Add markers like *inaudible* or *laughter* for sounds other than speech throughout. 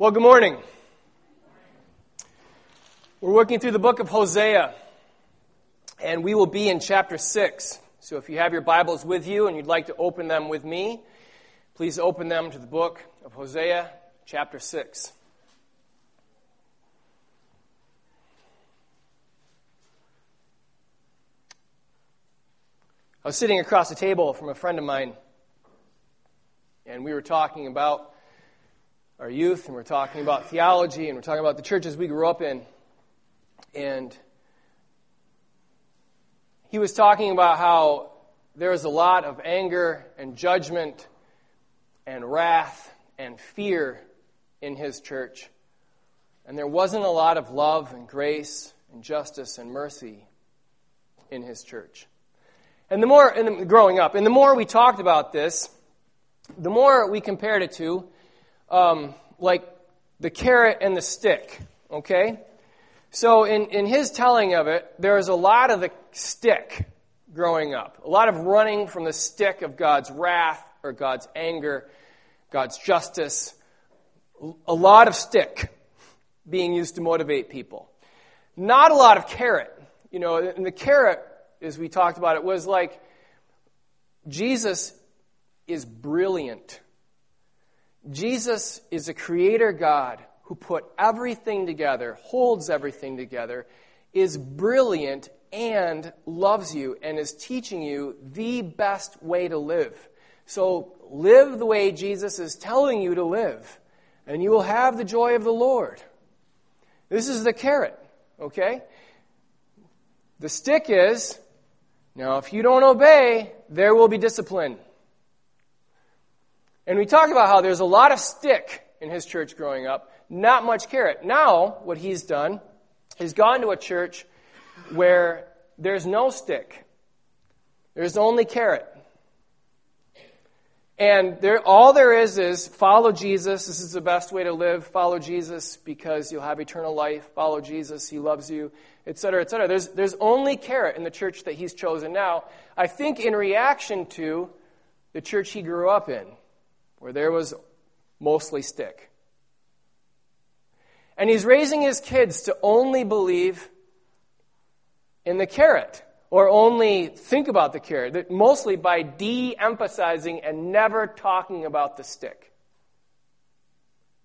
Well, good morning. We're working through the book of Hosea, and we will be in chapter 6. So if you have your Bibles with you and you'd like to open them with me, please open them to the book of Hosea, chapter 6. I was sitting across the table from a friend of mine, and we were talking about our youth, and we're talking about theology, and we're talking about the churches we grew up in. And he was talking about how there was a lot of anger and judgment and wrath and fear in his church. And there wasn't a lot of love and grace and justice and mercy in his church. And the more, and growing up, and the more we talked about this, the more we compared it to um, like the carrot and the stick, okay? So in, in his telling of it, there is a lot of the stick growing up, a lot of running from the stick of God's wrath or God's anger, God's justice, a lot of stick being used to motivate people. Not a lot of carrot. You know, and the carrot, as we talked about it, was like Jesus is brilliant. Jesus is a creator God who put everything together, holds everything together, is brilliant and loves you and is teaching you the best way to live. So live the way Jesus is telling you to live, and you will have the joy of the Lord. This is the carrot, okay? The stick is now, if you don't obey, there will be discipline. And we talk about how there's a lot of stick in his church growing up, not much carrot. Now, what he's done is gone to a church where there's no stick. There's only carrot. And there, all there is is follow Jesus. This is the best way to live. Follow Jesus because you'll have eternal life. Follow Jesus. He loves you, et etc., etc. There's, there's only carrot in the church that he's chosen now. I think in reaction to the church he grew up in where there was mostly stick. And he's raising his kids to only believe in the carrot or only think about the carrot, mostly by de emphasizing and never talking about the stick.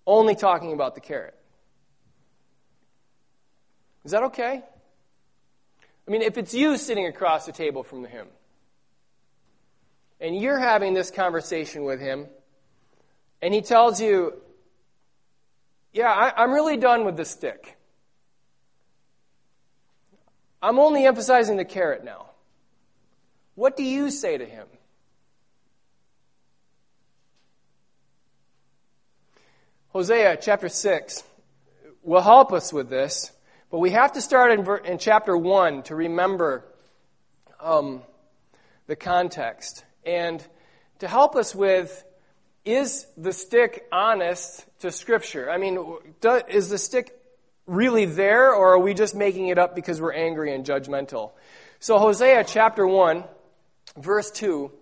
Only talking about the carrot. Is that okay? I mean, if it's you sitting across the table from him, and you're having this conversation with him, and he tells you, Yeah, I, am really done with the stick. I'm only emphasizing the carrot now. What do you say to him? Hosea chapter 6 will help us with this, but we have to start in, in chapter 1 to remember um, the context. And to help us with is the stick honest to Scripture? I mean, is the stick really there, or are we just making it up because we're angry and judgmental? So, Hosea chapter 1, verse 2,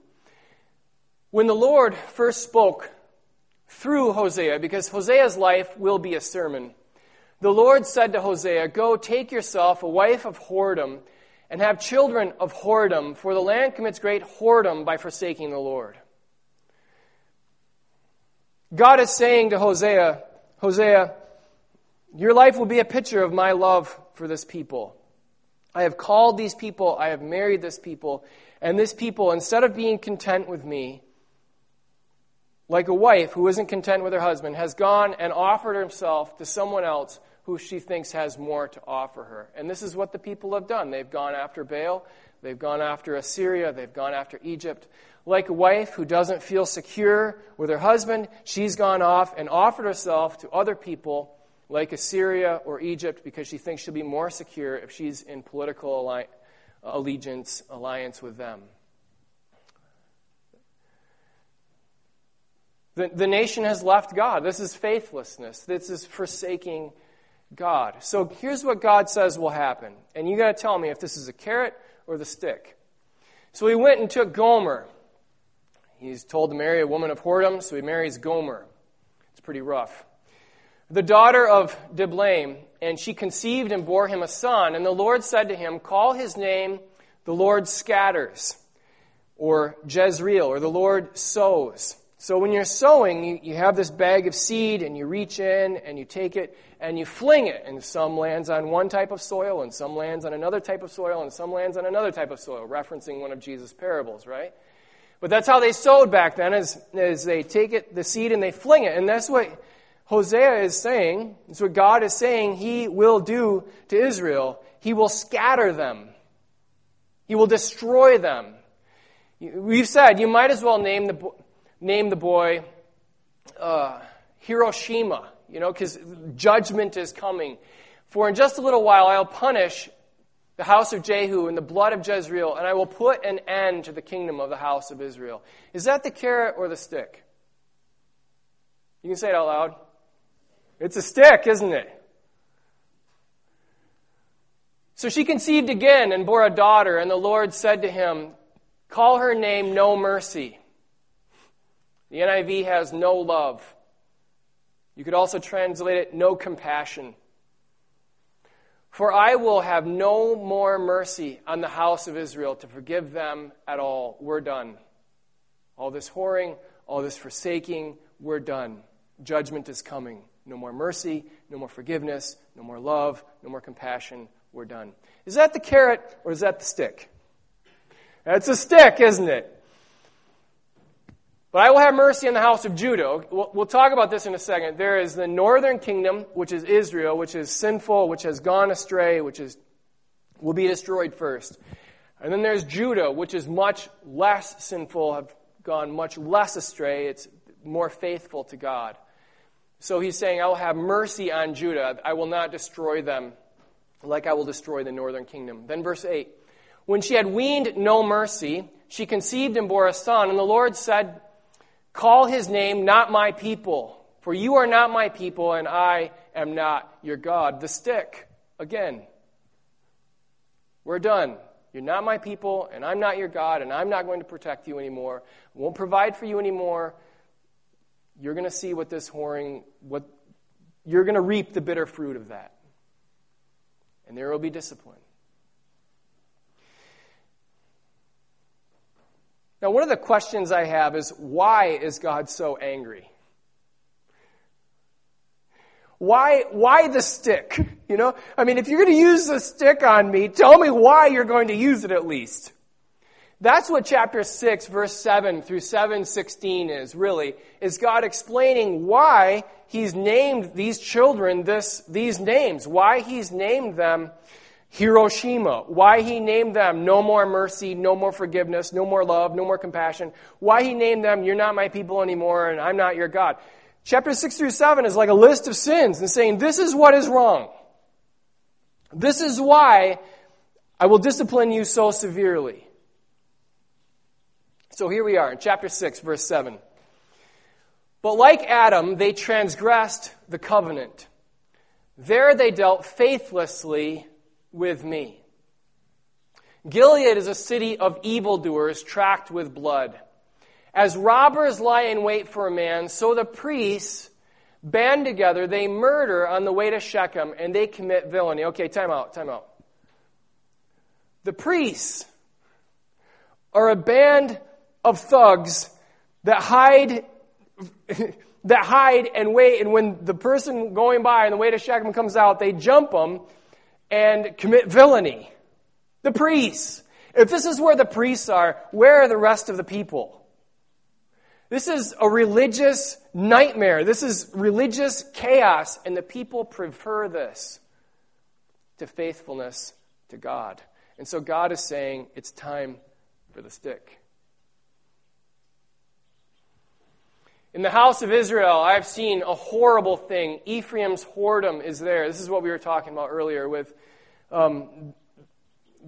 when the Lord first spoke through Hosea, because Hosea's life will be a sermon, the Lord said to Hosea, Go take yourself a wife of whoredom and have children of whoredom, for the land commits great whoredom by forsaking the Lord. God is saying to Hosea, Hosea, your life will be a picture of my love for this people. I have called these people, I have married this people, and this people, instead of being content with me, like a wife who isn't content with her husband, has gone and offered herself to someone else who she thinks has more to offer her. And this is what the people have done. They've gone after Baal, they've gone after Assyria, they've gone after Egypt. Like a wife who doesn't feel secure with her husband, she's gone off and offered herself to other people like Assyria or Egypt because she thinks she'll be more secure if she's in political alli- allegiance, alliance with them. The, the nation has left God. This is faithlessness. This is forsaking God. So here's what God says will happen. And you got to tell me if this is a carrot or the stick. So he went and took Gomer, He's told to marry a woman of whoredom, so he marries Gomer. It's pretty rough. the daughter of Diblaim, and she conceived and bore him a son. And the Lord said to him, Call his name, the Lord scatters, or Jezreel, or the Lord sows. So when you're sowing, you, you have this bag of seed, and you reach in and you take it and you fling it, and some lands on one type of soil, and some lands on another type of soil, and some lands on another type of soil, referencing one of Jesus' parables, right? But that's how they sowed back then, is, is they take it, the seed and they fling it. And that's what Hosea is saying, it's what God is saying he will do to Israel. He will scatter them. He will destroy them. We've said you might as well name the, name the boy uh, Hiroshima, you know, because judgment is coming. For in just a little while I'll punish the house of Jehu and the blood of Jezreel, and I will put an end to the kingdom of the house of Israel. Is that the carrot or the stick? You can say it out loud. It's a stick, isn't it? So she conceived again and bore a daughter, and the Lord said to him, Call her name No Mercy. The NIV has no love. You could also translate it no compassion. For I will have no more mercy on the house of Israel to forgive them at all. We're done. All this whoring, all this forsaking, we're done. Judgment is coming. No more mercy, no more forgiveness, no more love, no more compassion. We're done. Is that the carrot or is that the stick? That's a stick, isn't it? But I will have mercy on the house of Judah. We'll talk about this in a second. There is the northern kingdom, which is Israel, which is sinful, which has gone astray, which is, will be destroyed first. And then there's Judah, which is much less sinful, have gone much less astray. It's more faithful to God. So he's saying, I will have mercy on Judah. I will not destroy them like I will destroy the northern kingdom. Then verse 8. When she had weaned no mercy, she conceived and bore a son, and the Lord said, Call his name not my people, for you are not my people, and I am not your God. The stick, again. We're done. You're not my people, and I'm not your God, and I'm not going to protect you anymore. I won't provide for you anymore. You're going to see what this whoring, what you're going to reap the bitter fruit of that. And there will be discipline. Now, one of the questions I have is why is God so angry? Why, why the stick? You know, I mean, if you're going to use the stick on me, tell me why you're going to use it at least. That's what chapter 6, verse 7 through 716 is, really, is God explaining why He's named these children this, these names, why He's named them Hiroshima, why he named them no more mercy, no more forgiveness, no more love, no more compassion, why he named them you're not my people anymore and I'm not your God. Chapter 6 through 7 is like a list of sins and saying this is what is wrong. This is why I will discipline you so severely. So here we are in chapter 6, verse 7. But like Adam, they transgressed the covenant. There they dealt faithlessly with me. Gilead is a city of evildoers tracked with blood. As robbers lie in wait for a man, so the priests band together, they murder on the way to Shechem, and they commit villainy. Okay, time out, time out. The priests are a band of thugs that hide *laughs* that hide and wait and when the person going by on the way to Shechem comes out, they jump them and commit villainy. The priests. If this is where the priests are, where are the rest of the people? This is a religious nightmare. This is religious chaos, and the people prefer this to faithfulness to God. And so God is saying it's time for the stick. In the house of Israel, I've seen a horrible thing. Ephraim's whoredom is there. This is what we were talking about earlier with um,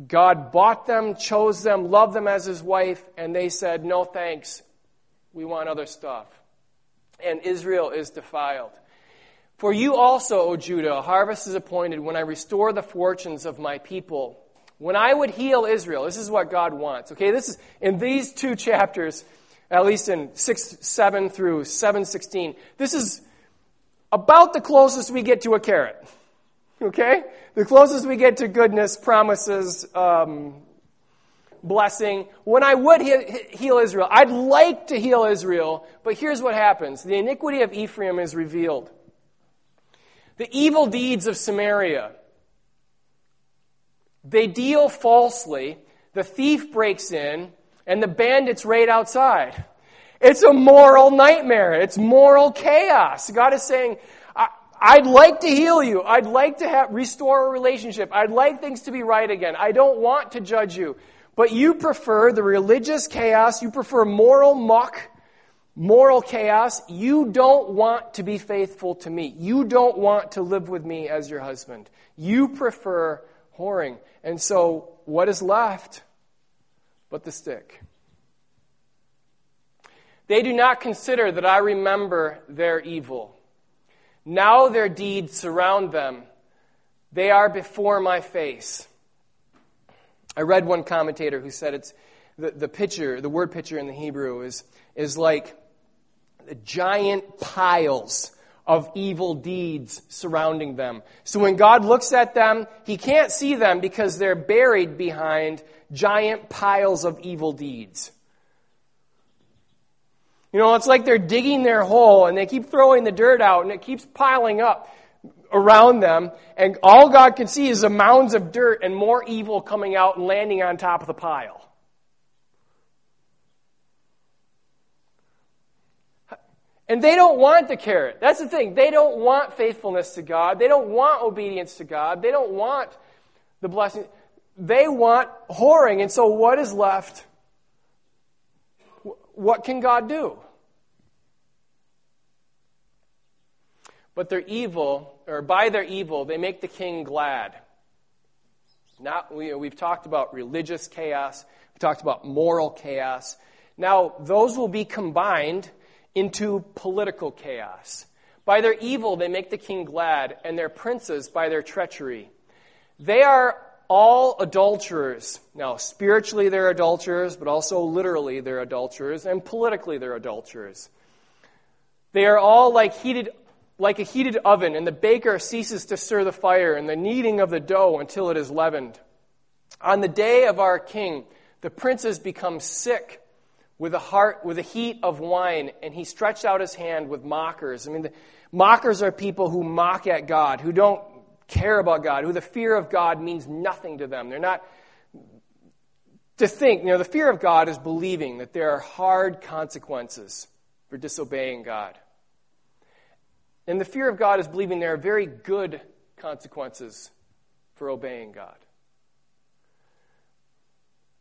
God bought them, chose them, loved them as his wife, and they said, No thanks. We want other stuff. And Israel is defiled. For you also, O Judah, a harvest is appointed when I restore the fortunes of my people. When I would heal Israel, this is what God wants. Okay, this is in these two chapters at least in 6, 7 through 716. This is about the closest we get to a carrot. Okay? The closest we get to goodness, promises, um, blessing. When I would heal Israel, I'd like to heal Israel, but here's what happens the iniquity of Ephraim is revealed. The evil deeds of Samaria. They deal falsely. The thief breaks in, and the bandits raid outside. It's a moral nightmare. It's moral chaos. God is saying, I'd like to heal you. I'd like to have, restore a relationship. I'd like things to be right again. I don't want to judge you. But you prefer the religious chaos. You prefer moral muck, moral chaos. You don't want to be faithful to me. You don't want to live with me as your husband. You prefer whoring. And so, what is left but the stick? They do not consider that I remember their evil. Now their deeds surround them. They are before my face. I read one commentator who said it's the, the picture, the word picture in the Hebrew is, is like giant piles of evil deeds surrounding them. So when God looks at them, he can't see them because they're buried behind giant piles of evil deeds. You know, it's like they're digging their hole and they keep throwing the dirt out and it keeps piling up around them. And all God can see is the mounds of dirt and more evil coming out and landing on top of the pile. And they don't want the carrot. That's the thing. They don't want faithfulness to God. They don't want obedience to God. They don't want the blessing. They want whoring. And so what is left? what can God do? But their evil, or by their evil, they make the king glad. Not, we, we've talked about religious chaos, we talked about moral chaos. Now, those will be combined into political chaos. By their evil, they make the king glad, and their princes by their treachery. They are all adulterers. Now, spiritually they're adulterers, but also literally they're adulterers, and politically they're adulterers. They are all like heated like a heated oven, and the baker ceases to stir the fire and the kneading of the dough until it is leavened. On the day of our king, the princes become sick with a heart with a heat of wine, and he stretched out his hand with mockers. I mean, the, mockers are people who mock at God, who don't care about God, who the fear of God means nothing to them. They're not to think, you know, the fear of God is believing that there are hard consequences for disobeying God. And the fear of God is believing there are very good consequences for obeying God.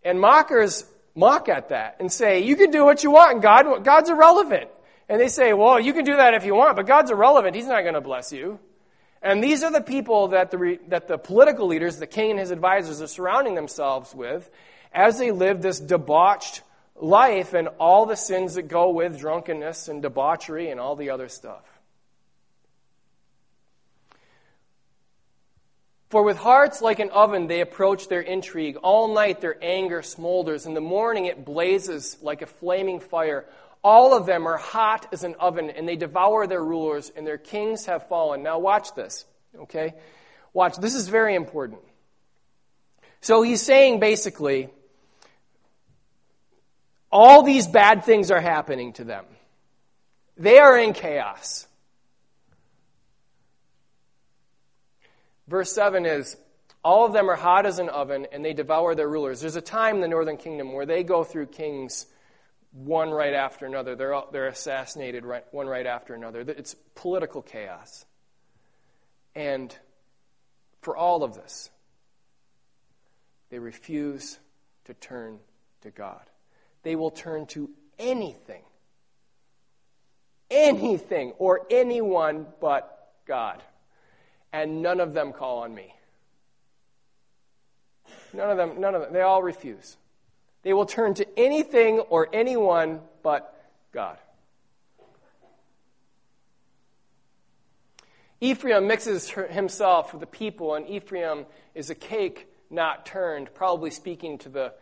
And mockers mock at that and say, you can do what you want and God, God's irrelevant. And they say, well, you can do that if you want, but God's irrelevant. He's not going to bless you. And these are the people that the, that the political leaders, the king and his advisors, are surrounding themselves with as they live this debauched life and all the sins that go with drunkenness and debauchery and all the other stuff. For with hearts like an oven they approach their intrigue. All night their anger smolders. In the morning it blazes like a flaming fire. All of them are hot as an oven, and they devour their rulers, and their kings have fallen. Now, watch this, okay? Watch, this is very important. So he's saying basically, all these bad things are happening to them. They are in chaos. Verse 7 is all of them are hot as an oven and they devour their rulers. There's a time in the northern kingdom where they go through kings one right after another. They're, they're assassinated right, one right after another. It's political chaos. And for all of this, they refuse to turn to God. They will turn to anything, anything, or anyone but God. And none of them call on me. None of them, none of them, they all refuse. They will turn to anything or anyone but God. Ephraim mixes himself with the people, and Ephraim is a cake not turned, probably speaking to the,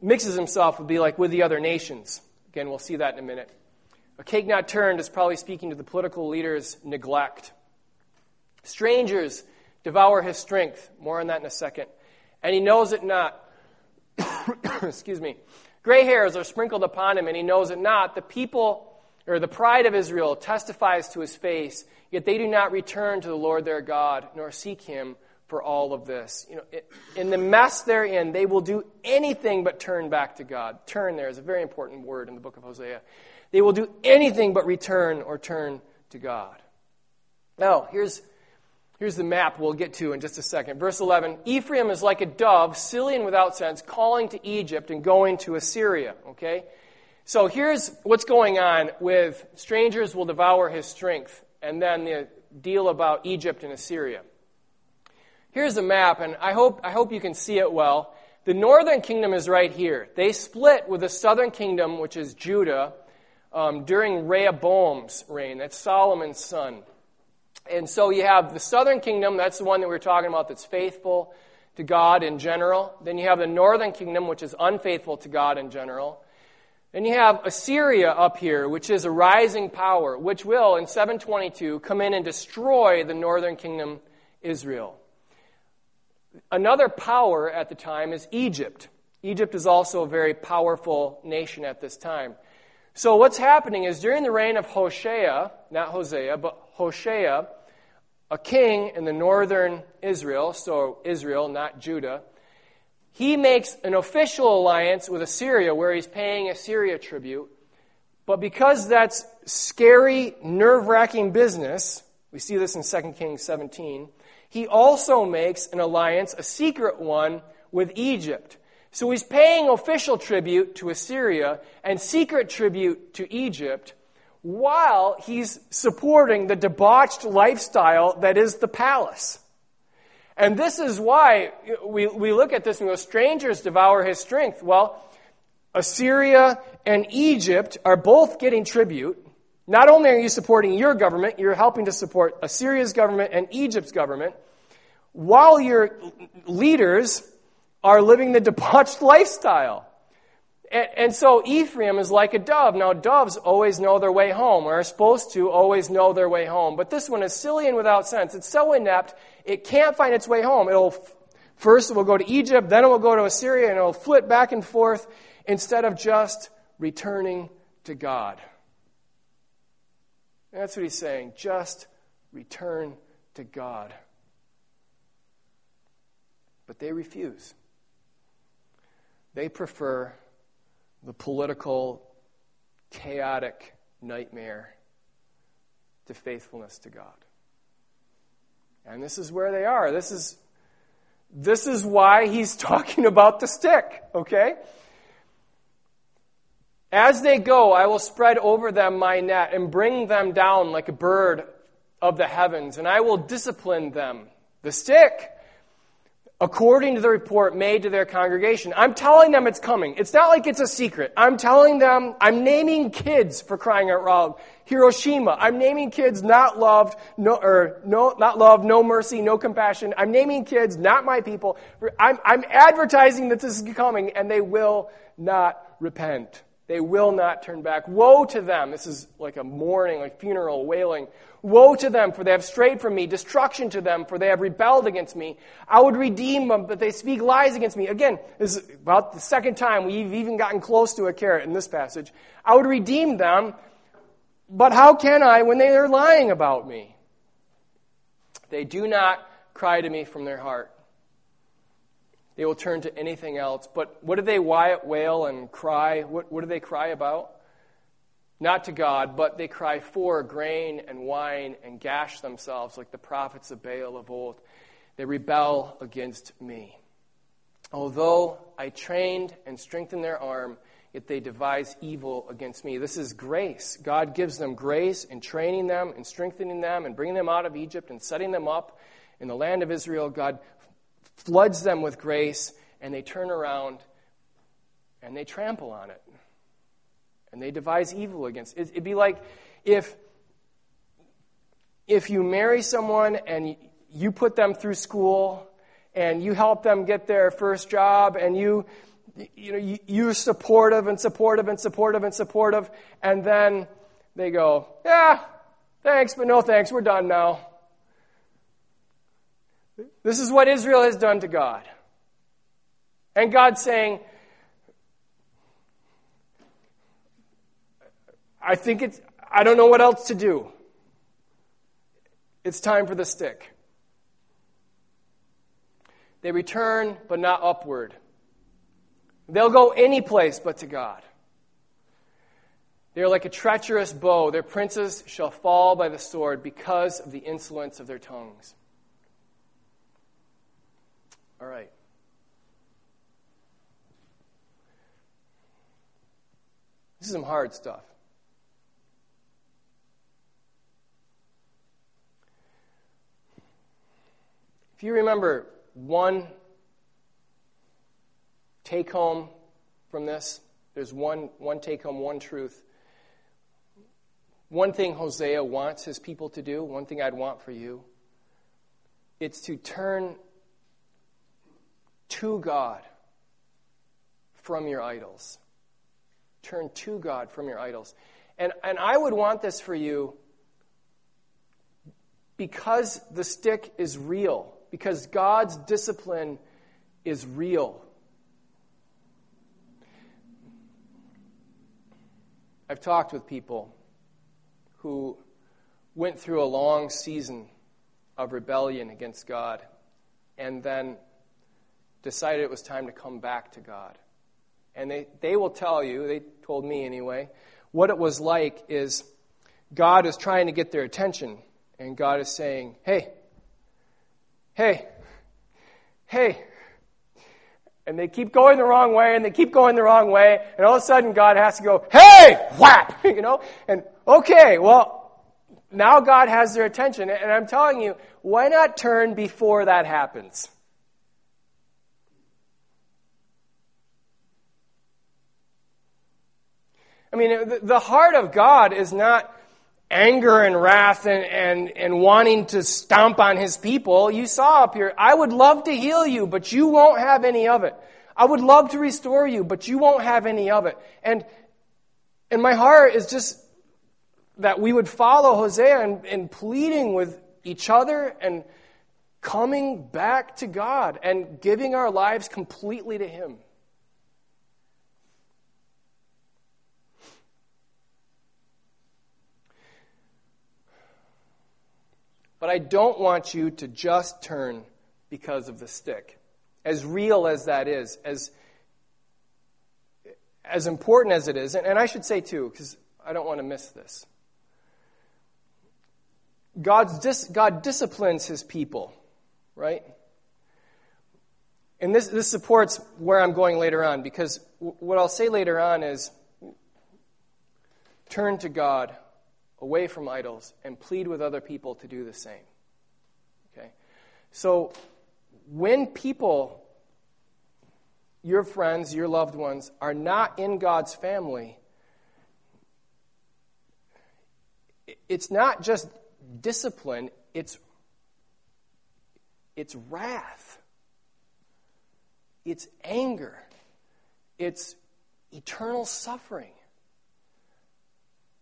mixes himself would be like with the other nations. Again, we'll see that in a minute. A cake not turned is probably speaking to the political leader's neglect. Strangers devour his strength. More on that in a second. And he knows it not. *coughs* Excuse me. Gray hairs are sprinkled upon him, and he knows it not. The people, or the pride of Israel, testifies to his face, yet they do not return to the Lord their God, nor seek him for all of this. You know, in the mess they're in, they will do anything but turn back to God. Turn there is a very important word in the book of Hosea. They will do anything but return or turn to God. Now, here's Here's the map we'll get to in just a second. Verse 11 Ephraim is like a dove, silly and without sense, calling to Egypt and going to Assyria. Okay? So here's what's going on with strangers will devour his strength, and then the deal about Egypt and Assyria. Here's a map, and I hope, I hope you can see it well. The northern kingdom is right here. They split with the southern kingdom, which is Judah, um, during Rehoboam's reign. That's Solomon's son. And so you have the southern kingdom, that's the one that we are talking about that's faithful to God in general. Then you have the northern kingdom, which is unfaithful to God in general. Then you have Assyria up here, which is a rising power, which will, in 722, come in and destroy the northern kingdom, Israel. Another power at the time is Egypt. Egypt is also a very powerful nation at this time. So what's happening is during the reign of Hoshea, not Hosea, but Hoshea, a king in the northern Israel, so Israel, not Judah, he makes an official alliance with Assyria where he's paying Assyria tribute. But because that's scary, nerve wracking business, we see this in 2 Kings 17, he also makes an alliance, a secret one, with Egypt. So he's paying official tribute to Assyria and secret tribute to Egypt while he's supporting the debauched lifestyle that is the palace. And this is why we, we look at this and go, strangers devour his strength. Well, Assyria and Egypt are both getting tribute. Not only are you supporting your government, you're helping to support Assyria's government and Egypt's government, while your leaders are living the debauched *laughs* lifestyle. And, and, so Ephraim is like a dove. Now, doves always know their way home, or are supposed to always know their way home. But this one is silly and without sense. It's so inept, it can't find its way home. It'll, first it will go to Egypt, then it will go to Assyria, and it'll flit back and forth instead of just returning to God. And that's what he's saying. Just return to God. But they refuse. They prefer the political, chaotic nightmare to faithfulness to God. And this is where they are. This is, this is why he's *laughs* talking about the stick, okay? As they go, I will spread over them my net and bring them down like a bird of the heavens, and I will discipline them. The stick according to the report made to their congregation. I'm telling them it's coming. It's not like it's a secret. I'm telling them, I'm naming kids for crying out loud. Hiroshima. I'm naming kids not loved, no, or no, not love, no mercy, no compassion. I'm naming kids not my people. I'm, I'm advertising that this is coming and they will not repent. They will not turn back. Woe to them. This is like a mourning, like funeral, wailing. Woe to them, for they have strayed from me. Destruction to them, for they have rebelled against me. I would redeem them, but they speak lies against me. Again, this is about the second time we've even gotten close to a carrot in this passage. I would redeem them, but how can I when they are lying about me? They do not cry to me from their heart. They will turn to anything else. But what do they wail and cry? What, what do they cry about? Not to God, but they cry for grain and wine and gash themselves like the prophets of Baal of old. They rebel against me. Although I trained and strengthened their arm, yet they devise evil against me. This is grace. God gives them grace in training them and strengthening them and bringing them out of Egypt and setting them up in the land of Israel. God floods them with grace, and they turn around and they trample on it. And they devise evil against it. It'd be like if, if you marry someone and you put them through school and you help them get their first job and you, you know, you, you're supportive and supportive and supportive and supportive, and then they go, Yeah, thanks, but no thanks, we're done now. This is what Israel has done to God. And God's saying, I think it's, I don't know what else to do. It's time for the stick. They return, but not upward. They'll go any place but to God. They are like a treacherous bow. Their princes shall fall by the sword because of the insolence of their tongues. All right. This is some hard stuff. If you remember one take home from this, there's one, one take home, one truth. One thing Hosea wants his people to do, one thing I'd want for you, it's to turn to God from your idols. Turn to God from your idols. And, and I would want this for you because the stick is real because God's discipline is real. I've talked with people who went through a long season of rebellion against God and then decided it was time to come back to God. And they, they will tell you, they told me anyway, what it was like is God is trying to get their attention, and God is saying, Hey, hey, hey. And they keep going the wrong way and they keep going the wrong way. And all of a sudden God has to go, hey, whap, *laughs* you know? And okay, well, now God has their attention. And I'm telling you, why not turn before that happens? I mean, the heart of God is not anger and wrath and, and, and wanting to stomp on his people. You saw up here, I would love to heal you, but you won't have any of it. I would love to restore you, but you won't have any of it. And, and my heart is just that we would follow Hosea in, in pleading with each other and coming back to God and giving our lives completely to Him. But I don't want you to just turn because of the stick. As real as that is, as, as important as it is, and, and I should say too, because I don't want to miss this. God's dis, God disciplines his people, right? And this, this supports where I'm going later on, because what I'll say later on is turn to God away from idols and plead with other people to do the same. Okay? So, when people, your friends, your loved ones, are not in God's family, it's not just discipline, it's, it's wrath, it's anger, it's eternal suffering.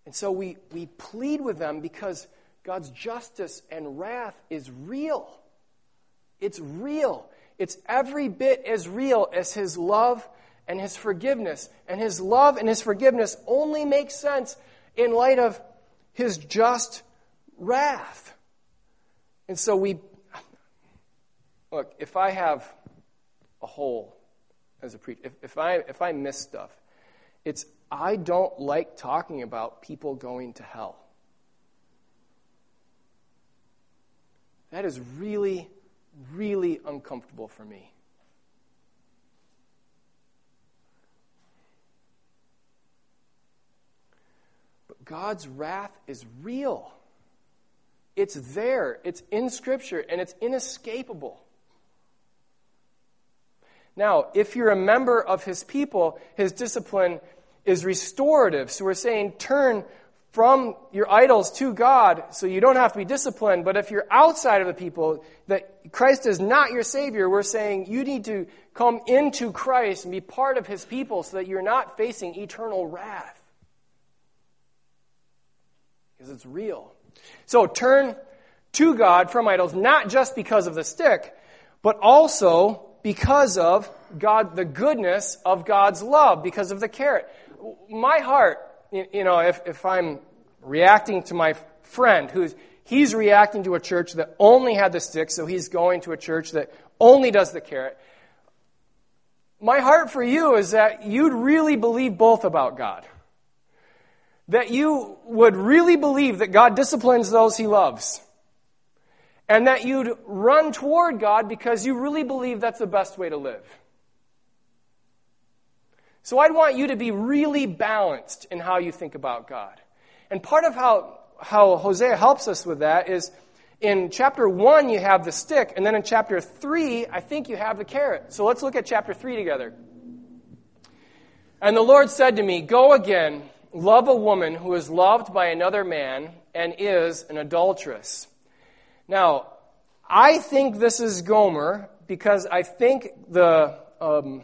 And so we, we plead with them because God's justice and wrath is real. It's real. It's every bit as real as His love and His forgiveness. And His love and His forgiveness only make sense in light of His just wrath. And so we, look, if I have a hole as a preacher, if, if, I, if I miss stuff, it's I don't like talking about people going to hell. That is really, really uncomfortable for me. But God's wrath is real. It's there, it's in Scripture, and it's inescapable. Now, if you're a member of His people, His discipline is restorative. So we're saying turn from your idols to God so you don't have to be disciplined. But if you're outside of the people, that Christ is not your Savior, we're saying you need to come into Christ and be part of His people so that you're not facing eternal wrath. because it's real. So turn to God from idols, not just because of the stick, but also because of God, the goodness of God's love, because of the carrot. My heart, you know, if, if I'm reacting to my friend who's, he's reacting to a church that only had the stick, so he's going to a church that only does the carrot. My heart for you is that you'd really believe both about God. That you would really believe that God disciplines those he loves. And that you'd run toward God because you really believe that's the best way to live. So I'd want you to be really balanced in how you think about God. And part of how, how Hosea helps us with that is in chapter 1, you have the stick, and then in chapter 3, I think you have the carrot. So let's look at chapter 3 together. And the Lord said to me, Go again, love a woman who is loved by another man and is an adulteress. Now, I think this is Gomer because I think the, um,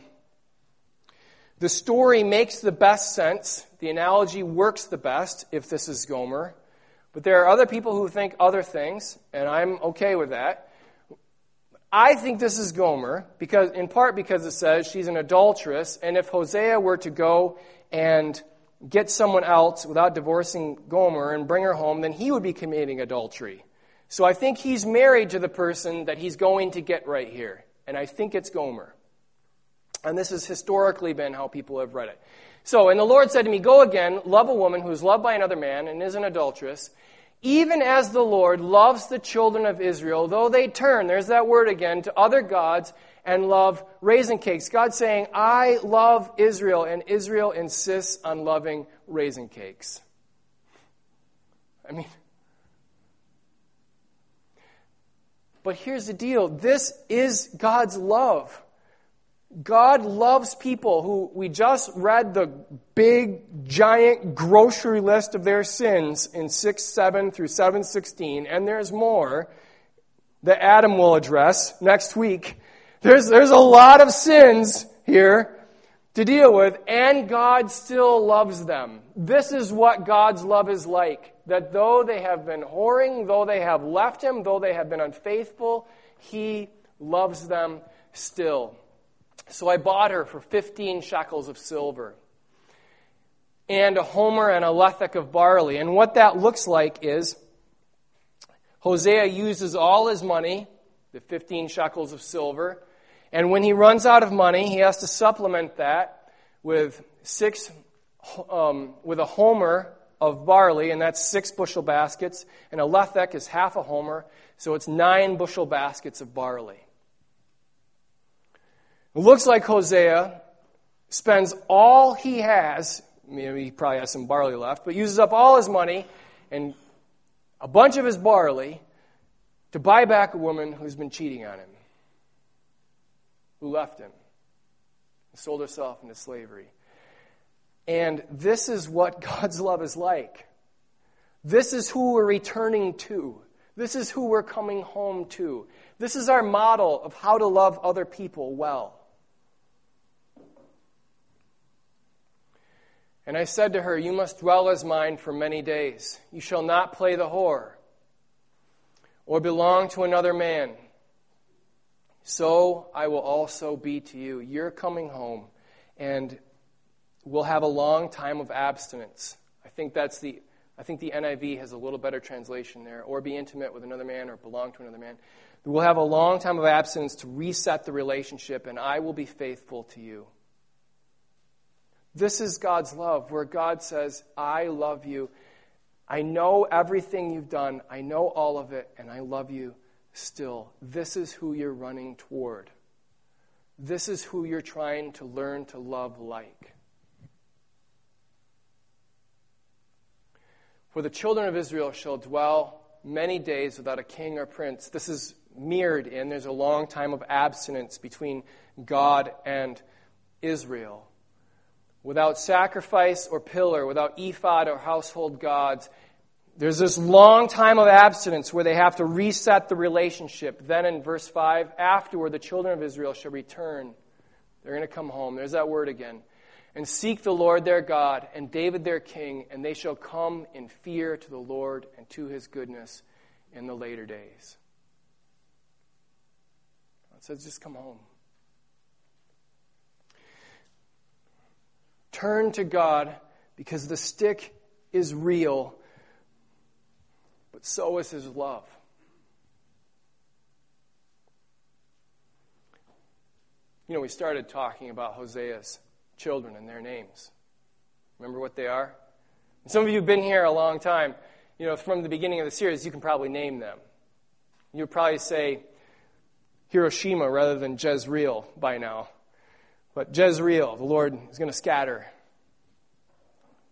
the story makes the best sense. The analogy works the best if this is Gomer. But there are other people who think other things, and I'm okay with that. I think this is Gomer, because, in part because it says she's an adulteress, and if Hosea were to go and get someone else without divorcing Gomer and bring her home, then he would be committing adultery. So I think he's married to the person that he's going to get right here, and I think it's Gomer. And this has historically been how people have read it. So, and the Lord said to me, Go again, love a woman who is loved by another man and is an adulteress, even as the Lord loves the children of Israel, though they turn, there's that word again, to other gods and love raisin cakes. God's saying, I love Israel, and Israel insists on loving raisin cakes. I mean, but here's the deal this is God's love. God loves people who we just read the big, giant grocery list of their sins in 6 7 through 716, and there's more that Adam will address next week. There's, there's a lot of sins here to deal with, and God still loves them. This is what God's love is like. That though they have been whoring, though they have left Him, though they have been unfaithful, He loves them still. So I bought her for 15 shekels of silver and a homer and a lethek of barley. And what that looks like is Hosea uses all his money, the 15 shekels of silver, and when he runs out of money, he has to supplement that with six, um, with a homer of barley, and that's six bushel baskets, and a lethek is half a homer, so it's nine bushel baskets of barley. It looks like Hosea spends all he has, maybe he probably has some barley left, but uses up all his money and a bunch of his barley to buy back a woman who's been cheating on him, who left him, sold herself into slavery. And this is what *laughs* God's love is like. This is who we're returning to. This is who we're coming home to. This is our model of how to love other people well. And I said to her, You must dwell as mine for many days. You shall not play the whore or belong to another man. So I will also be to you. You're coming home, and we'll have a long time of abstinence. I think that's the I think the NIV has a little better translation there, or be intimate with another man or belong to another man. We'll have a long time of abstinence to reset the relationship, and I will be faithful to you. This is God's love, where God says, I love you. I know everything you've done. I know all of it, and I love you still. This is who you're running toward. This is who you're trying to learn to love like. For the children of Israel shall dwell many days without a king or prince. This is mirrored in there's a long time of abstinence between God and Israel without sacrifice or pillar, without ephod or household gods. There's this long time of abstinence where they have to reset the relationship. Then in verse 5, afterward, the children of Israel shall return. They're going to come home. There's that word again. and seek the Lord their God and David their king, and they shall come in fear to the Lord and to his goodness in the later days. It says, just come home. Turn to God because the stick is real, but so is his love. You know, we started talking about Hosea's children and their names. Remember what they are? some of you have been here a long time. You know, from the beginning of the series, you can probably name them. You'll probably say Hiroshima rather than Jezreel by now. But Jezreel, the Lord is going to scatter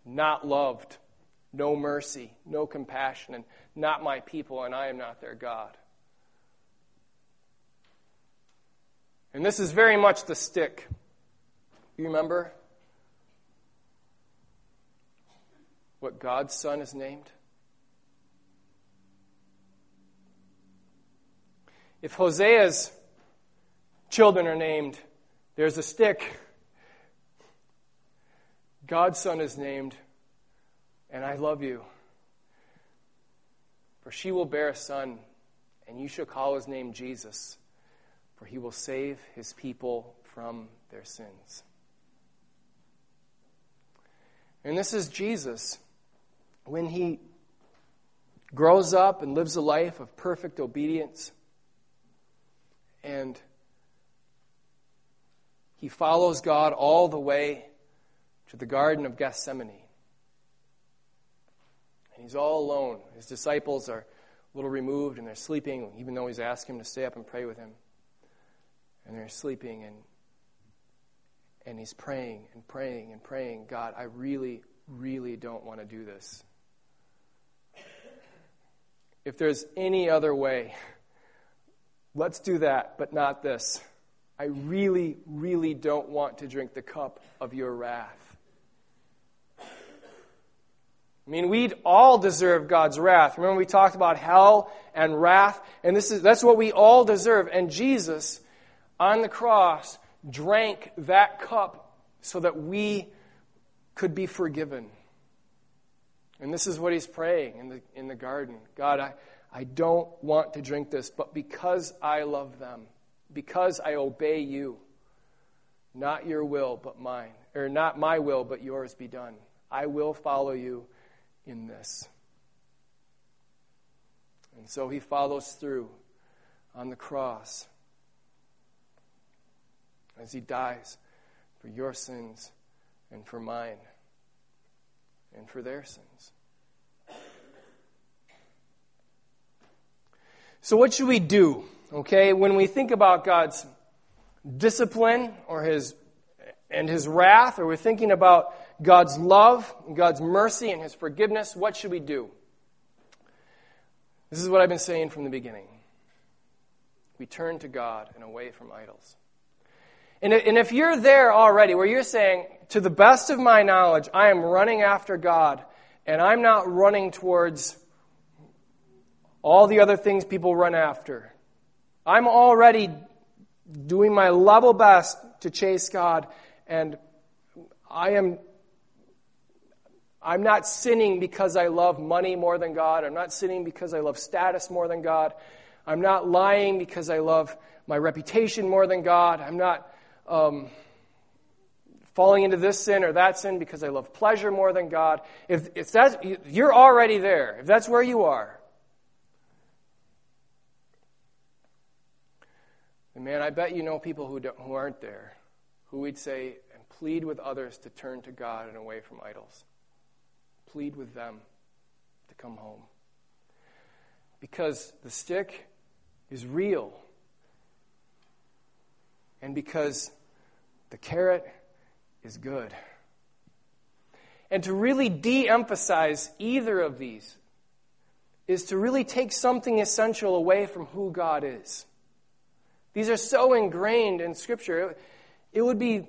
not loved, no mercy, no compassion, and not my people, and I am not their God. And this is very much the stick. You remember what God's Son is named? If Hosea's children are named, there's a stick. God's Son is named, and I love you. For she will bear a son, and you shall call his name Jesus, for he will save his people from their sins. And this is Jesus when he grows up and lives a life of perfect obedience and he follows God all the way to the Garden of Gethsemane. And he's all alone. His disciples are a little removed and they're sleeping, even though he's asked him to stay up and pray with him. And they're sleeping and and he's praying and praying and praying, God, I really, really don't want to do this. If there's any other way, *laughs* let's do that, but not this. I really, really don't want to drink the cup of your wrath. I mean, we all deserve God's wrath. Remember, we talked about hell and wrath, and this is, that's what we all deserve. And Jesus, on the cross, drank that cup so that we could be forgiven. And this is what he's praying in the, in the garden God, I, I don't want to drink this, but because I love them, because I obey you, not your will, but mine, or not my will, but yours be done. I will follow you in this. And so he follows through on the cross as he dies for your sins and for mine and for their sins. So, what should we do? Okay, when we think about God's discipline or his and his wrath, or we're thinking about God's love, God's mercy, and His forgiveness, what should we do? This is what I've been saying from the beginning. We turn to God and away from idols. And if you're there already, where you're saying, to the best of my knowledge, I am running after God, and I'm not running towards all the other things people run after. I'm already doing my level best to chase God, and I am I'm not sinning because I love money more than God. I'm not sinning because I love status more than God. I'm not lying because I love my reputation more than God. I'm not um, falling into this sin or that sin because I love pleasure more than God. If, if that's, you're already there. If that's where you are. And man, I bet you know people who, who aren't there, who we'd say and plead with others to turn to God and away from idols plead with them to come home. Because the stick is real. And because the carrot is good. And to really de emphasize either of these is to really take something essential away from who God is. These are so ingrained in Scripture. It would be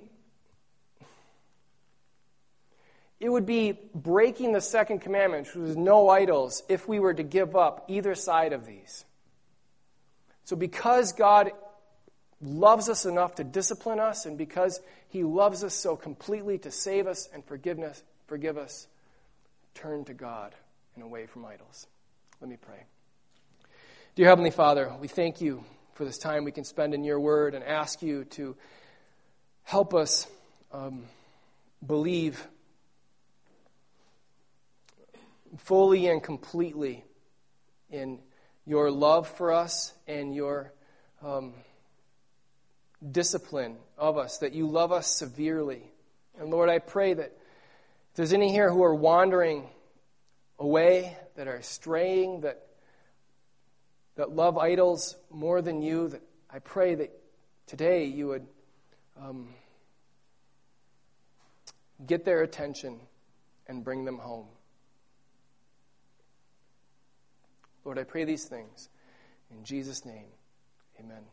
It would be breaking the second commandment, which was no idols, if we were to give up either side of these. So, because God loves us enough to discipline us, and because He loves us so completely to save us and forgiveness, forgive us, turn to God and away from idols. Let me pray. Dear Heavenly Father, we thank you for this time we can spend in your word and ask you to help us um, believe fully and completely in your love for us and your um, discipline of us, that you love us severely. And Lord, I pray that if there's any here who are wandering away, that are straying, that, that love idols more than you, that I pray that today you would um, get their attention and bring them home. Lord, I pray these things. In Jesus' name, amen.